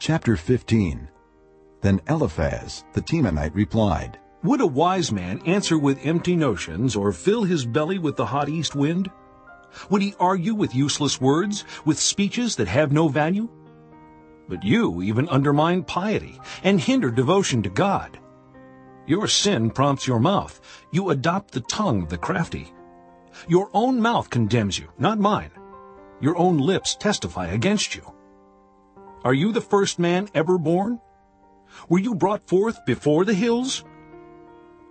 Chapter 15 Then Eliphaz the Temanite replied, Would a wise man answer with empty notions or fill his belly with the hot east wind? Would he argue with useless words, with speeches that have no value? But you even undermine piety and hinder devotion to God. Your sin prompts your mouth. You adopt the tongue of the crafty. Your own mouth condemns you, not mine. Your own lips testify against you. Are you the first man ever born? Were you brought forth before the hills?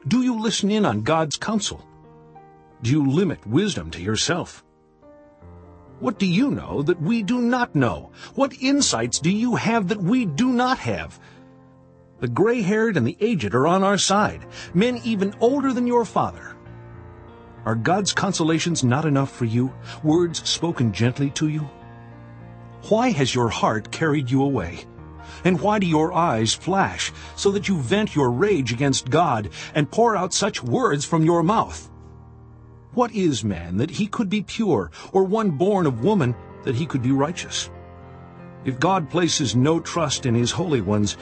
Do you listen in on God's counsel? Do you limit wisdom to yourself? What do you know that we do not know? What insights do you have that we do not have? The gray-haired and the aged are on our side, men even older than your father. Are God's consolations not enough for you, words spoken gently to you? Why has your heart carried you away? And why do your eyes flash, so that you vent your rage against God and pour out such words from your mouth? What is man that he could be pure, or one born of woman that he could be righteous? If God places no trust in his holy ones,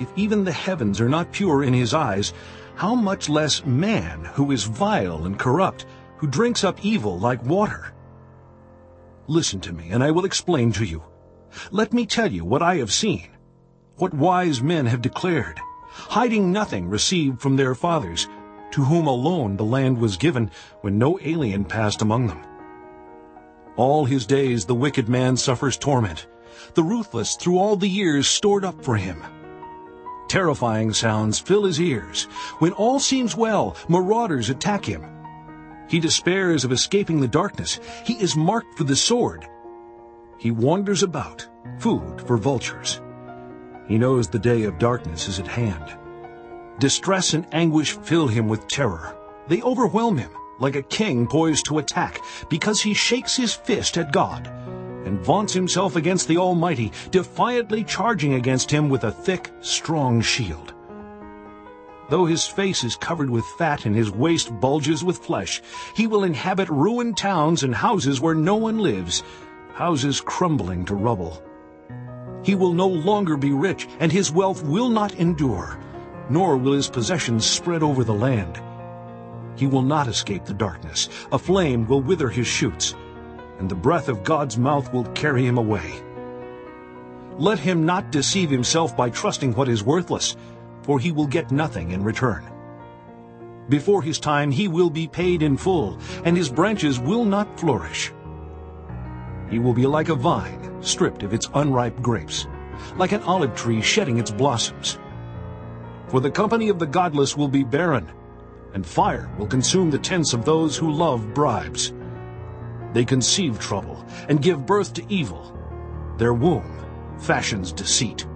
if even the heavens are not pure in his eyes, how much less man who is vile and corrupt, who drinks up evil like water? Listen to me, and I will explain to you. Let me tell you what I have seen, what wise men have declared, hiding nothing received from their fathers, to whom alone the land was given when no alien passed among them. All his days the wicked man suffers torment, the ruthless through all the years stored up for him. Terrifying sounds fill his ears. When all seems well, marauders attack him. He despairs of escaping the darkness. He is marked for the sword. He wanders about, food for vultures. He knows the day of darkness is at hand. Distress and anguish fill him with terror. They overwhelm him like a king poised to attack because he shakes his fist at God and vaunts himself against the Almighty, defiantly charging against him with a thick, strong shield. Though his face is covered with fat and his waist bulges with flesh, he will inhabit ruined towns and houses where no one lives, houses crumbling to rubble. He will no longer be rich, and his wealth will not endure nor will his possessions spread over the land. He will not escape the darkness. A flame will wither his shoots, and the breath of God's mouth will carry him away. Let him not deceive himself by trusting what is worthless, for he will get nothing in return. Before his time he will be paid in full, and his branches will not flourish. He will be like a vine stripped of its unripe grapes, like an olive tree shedding its blossoms. For the company of the godless will be barren, and fire will consume the tents of those who love bribes. They conceive trouble and give birth to evil. Their womb fashions deceit.